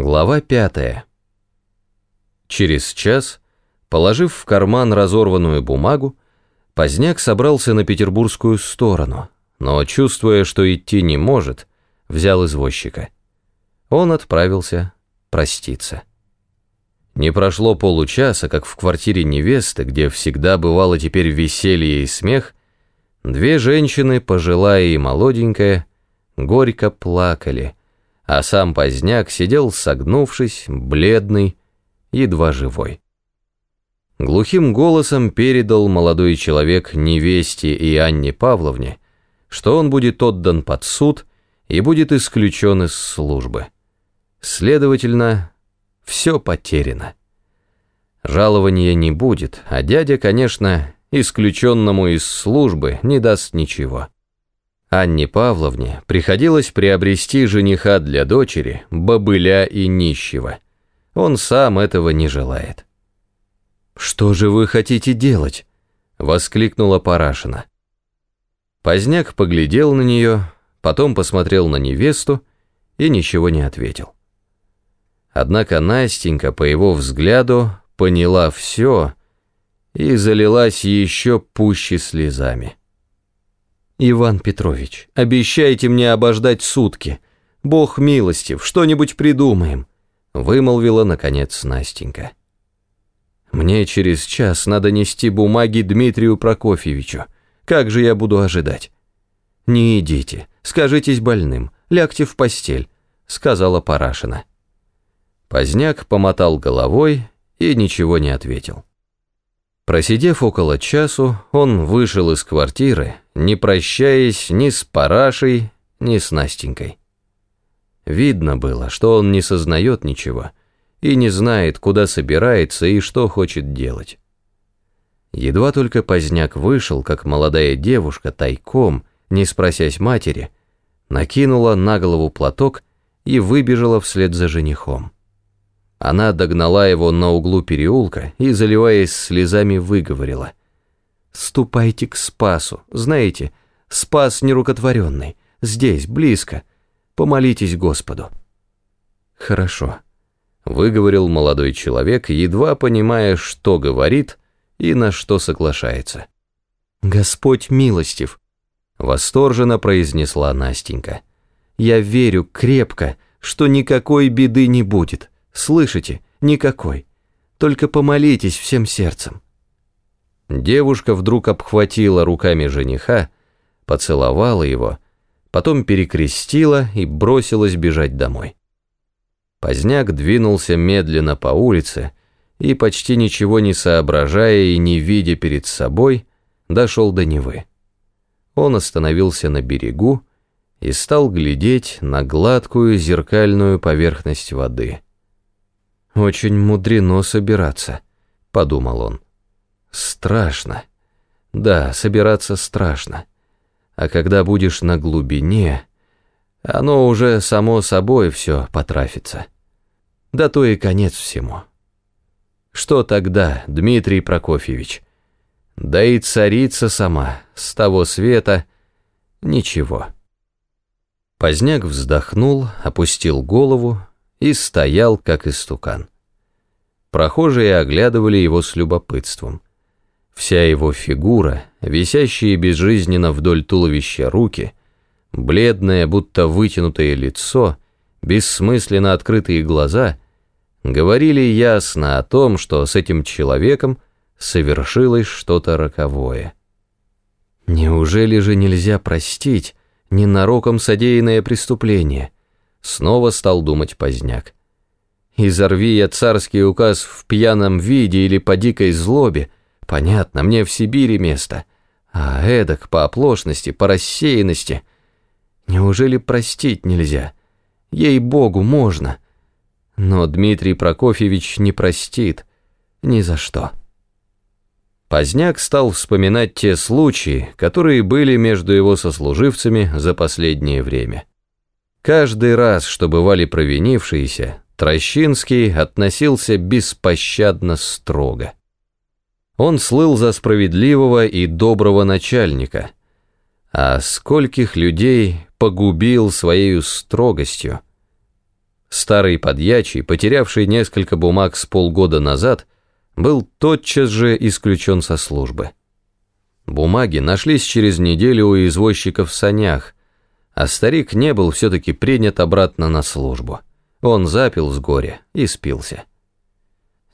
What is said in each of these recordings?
Глава пятая. Через час, положив в карман разорванную бумагу, Поздняк собрался на петербургскую сторону, но, чувствуя, что идти не может, взял извозчика. Он отправился проститься. Не прошло получаса, как в квартире невесты, где всегда бывало теперь веселье и смех, две женщины, пожилая и молоденькая, горько плакали, а сам Поздняк сидел согнувшись, бледный, едва живой. Глухим голосом передал молодой человек невесте и Анне Павловне, что он будет отдан под суд и будет исключен из службы. Следовательно, все потеряно. Жалования не будет, а дядя, конечно, исключенному из службы не даст ничего. Анне Павловне приходилось приобрести жениха для дочери, бобыля и нищего. Он сам этого не желает. «Что же вы хотите делать?» — воскликнула Парашина. Поздняк поглядел на нее, потом посмотрел на невесту и ничего не ответил. Однако Настенька, по его взгляду, поняла все и залилась еще пуще слезами. «Иван Петрович, обещайте мне обождать сутки. Бог милостив, что-нибудь придумаем», — вымолвила, наконец, Настенька. Мне через час надо нести бумаги Дмитрию Прокофьевичу. Как же я буду ожидать? Не идите, скажитесь больным, лягте в постель, сказала Парашина. Поздняк помотал головой и ничего не ответил. Просидев около часу, он вышел из квартиры, не прощаясь ни с Парашей, ни с Настенькой. Видно было, что он не сознает ничего, и не знает, куда собирается и что хочет делать. Едва только поздняк вышел, как молодая девушка тайком, не спросясь матери, накинула на голову платок и выбежала вслед за женихом. Она догнала его на углу переулка и, заливаясь слезами, выговорила. «Ступайте к Спасу, знаете, Спас нерукотворенный, здесь, близко. Помолитесь Господу». «Хорошо», выговорил молодой человек, едва понимая, что говорит и на что соглашается. «Господь милостив», — восторженно произнесла Настенька. «Я верю крепко, что никакой беды не будет. Слышите? Никакой. Только помолитесь всем сердцем». Девушка вдруг обхватила руками жениха, поцеловала его, потом перекрестила и бросилась бежать домой. Поздняк двинулся медленно по улице и, почти ничего не соображая и не видя перед собой, дошел до Невы. Он остановился на берегу и стал глядеть на гладкую зеркальную поверхность воды. «Очень мудрено собираться», — подумал он. «Страшно. Да, собираться страшно. А когда будешь на глубине...» оно уже само собой все потрафится. Да то и конец всему. Что тогда, Дмитрий Прокофьевич? Да и царица сама, с того света, ничего. Поздняк вздохнул, опустил голову и стоял, как истукан. Прохожие оглядывали его с любопытством. Вся его фигура, висящие безжизненно вдоль туловища руки — бледное, будто вытянутое лицо, бессмысленно открытые глаза говорили ясно о том, что с этим человеком совершилось что-то роковое. Неужели же нельзя простить ненароком содеянное преступление? Снова стал думать поздняк. Изорви я царский указ в пьяном виде или по дикой злобе, понятно, мне в Сибири место, а эдак по оплошности, по рассеянности — Неужели простить нельзя? Ей-богу, можно. Но Дмитрий Прокофьевич не простит. Ни за что. Поздняк стал вспоминать те случаи, которые были между его сослуживцами за последнее время. Каждый раз, что бывали провинившиеся, Трощинский относился беспощадно строго. Он слыл за справедливого и доброго начальника, а скольких людей погубил своей строгостью. Старый подьячий, потерявший несколько бумаг с полгода назад, был тотчас же исключен со службы. Бумаги нашлись через неделю у извозчиков в санях, а старик не был все-таки принят обратно на службу. Он запил с горя и спился.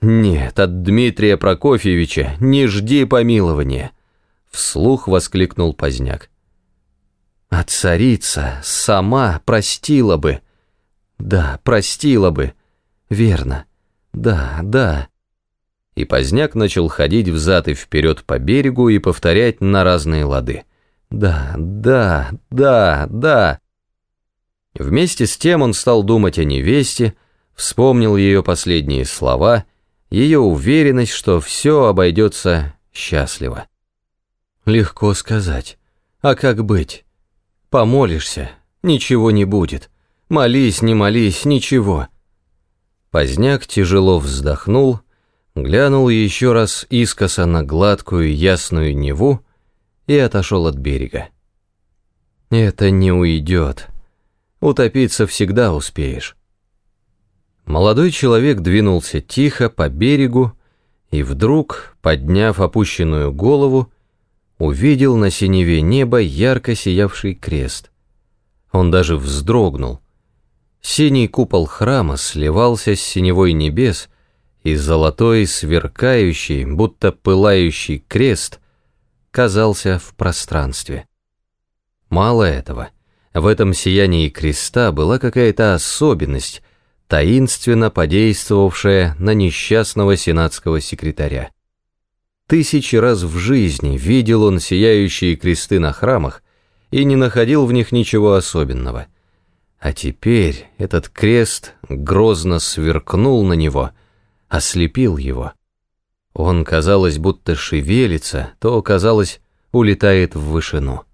«Нет, от Дмитрия Прокофьевича не жди помилования», — вслух воскликнул Поздняк. «А царица сама простила бы. Да, простила бы. Верно. Да, да». И Поздняк начал ходить взад и вперед по берегу и повторять на разные лады. «Да, да, да, да». Вместе с тем он стал думать о невесте, вспомнил ее последние слова — ее уверенность, что все обойдется счастливо. Легко сказать. А как быть? Помолишься, ничего не будет. Молись, не молись, ничего. Поздняк тяжело вздохнул, глянул еще раз искоса на гладкую ясную Неву и отошел от берега. Это не уйдет. Утопиться всегда успеешь. Молодой человек двинулся тихо по берегу и вдруг, подняв опущенную голову, увидел на синеве неба ярко сиявший крест. Он даже вздрогнул. Синий купол храма сливался с синевой небес, и золотой, сверкающий, будто пылающий крест казался в пространстве. Мало этого, в этом сиянии креста была какая-то особенность — таинственно подействовавшая на несчастного сенатского секретаря. Тысячи раз в жизни видел он сияющие кресты на храмах и не находил в них ничего особенного. А теперь этот крест грозно сверкнул на него, ослепил его. Он, казалось, будто шевелится, то, казалось, улетает в вышину.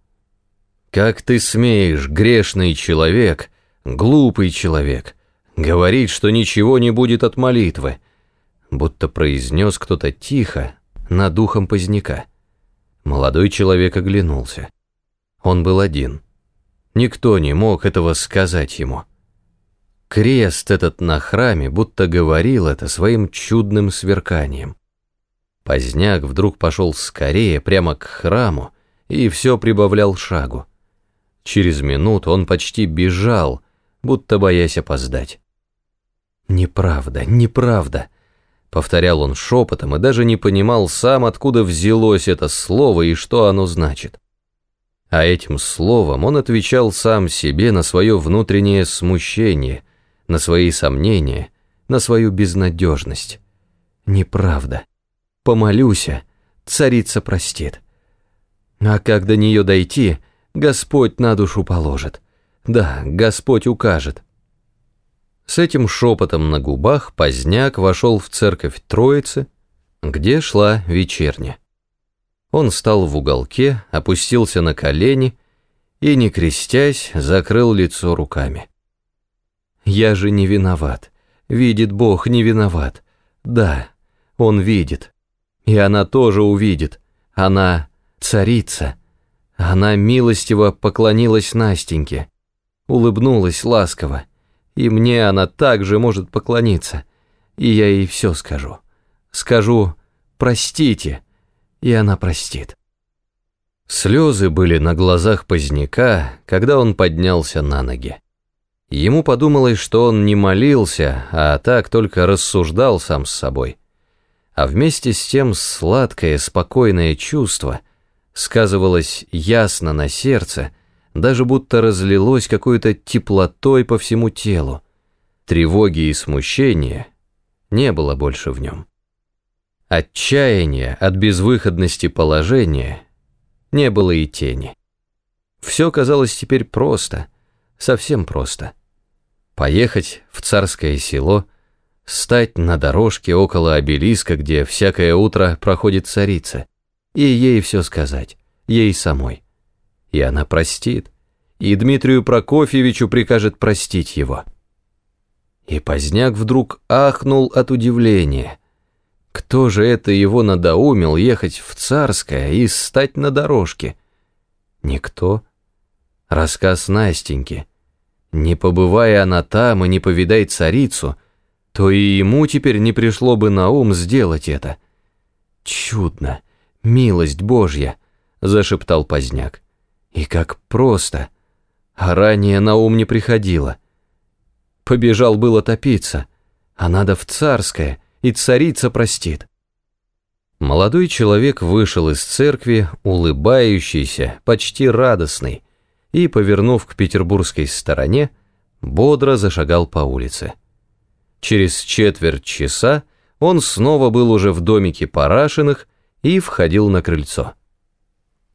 «Как ты смеешь, грешный человек, глупый человек!» Говорит, что ничего не будет от молитвы, будто произнес кто-то тихо, над духом поздняка. Молодой человек оглянулся. Он был один. Никто не мог этого сказать ему. Крест этот на храме будто говорил это своим чудным сверканием. Поздняк вдруг пошел скорее прямо к храму и все прибавлял шагу. Через минуту он почти бежал, будто боясь опоздать. «Неправда, неправда», — повторял он шепотом и даже не понимал сам, откуда взялось это слово и что оно значит. А этим словом он отвечал сам себе на свое внутреннее смущение, на свои сомнения, на свою безнадежность. «Неправда. Помолюся, царица простит. А как до нее дойти, Господь на душу положит. Да, Господь укажет». С этим шепотом на губах Поздняк вошел в церковь Троицы, где шла вечерня. Он стал в уголке, опустился на колени и, не крестясь, закрыл лицо руками. «Я же не виноват. Видит Бог, не виноват. Да, Он видит. И она тоже увидит. Она царица. Она милостиво поклонилась Настеньке, улыбнулась ласково и мне она также может поклониться, и я ей все скажу. Скажу «простите», и она простит. Слезы были на глазах поздняка, когда он поднялся на ноги. Ему подумалось, что он не молился, а так только рассуждал сам с собой. А вместе с тем сладкое, спокойное чувство сказывалось ясно на сердце, даже будто разлилось какой-то теплотой по всему телу. Тревоги и смущения не было больше в нем. Отчаяния от безвыходности положения не было и тени. Все казалось теперь просто, совсем просто. Поехать в царское село, стать на дорожке около обелиска, где всякое утро проходит царица, и ей все сказать, ей самой и она простит, и Дмитрию Прокофьевичу прикажет простить его. И Поздняк вдруг ахнул от удивления. Кто же это его надоумил ехать в Царское и стать на дорожке? Никто. Рассказ Настеньки. Не побывая она там и не повидай царицу, то и ему теперь не пришло бы на ум сделать это. Чудно, милость Божья, зашептал Поздняк. И как просто, а ранее на ум не приходило. Побежал было топиться, а надо в царское, и царица простит. Молодой человек вышел из церкви, улыбающийся, почти радостный, и, повернув к петербургской стороне, бодро зашагал по улице. Через четверть часа он снова был уже в домике Парашиных и входил на крыльцо.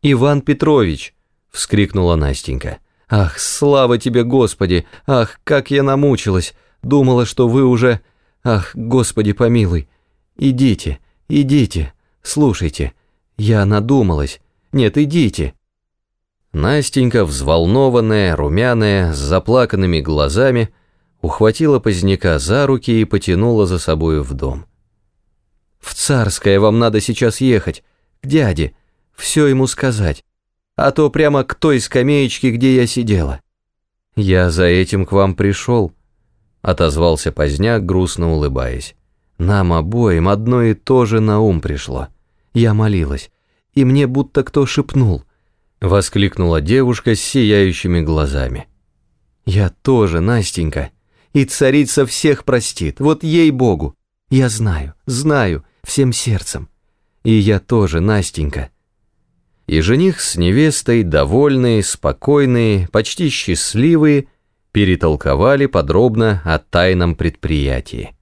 «Иван Петрович!» — вскрикнула Настенька. «Ах, слава тебе, Господи! Ах, как я намучилась! Думала, что вы уже... Ах, Господи помилуй! Идите, идите!» Слушайте, я надумалась. Нет, идите». Настенька, взволнованная, румяная, с заплаканными глазами, ухватила поздняка за руки и потянула за собою в дом. «В Царское вам надо сейчас ехать, к дяде, все ему сказать, а то прямо к той скамеечке, где я сидела». «Я за этим к вам пришел», — отозвался поздняк, грустно улыбаясь. «Нам обоим одно и то же на ум пришло». Я молилась, и мне будто кто шепнул. Воскликнула девушка с сияющими глазами. Я тоже, Настенька. И царица всех простит, вот ей-богу. Я знаю, знаю, всем сердцем. И я тоже, Настенька. И жених с невестой, довольные, спокойные, почти счастливые, перетолковали подробно о тайном предприятии.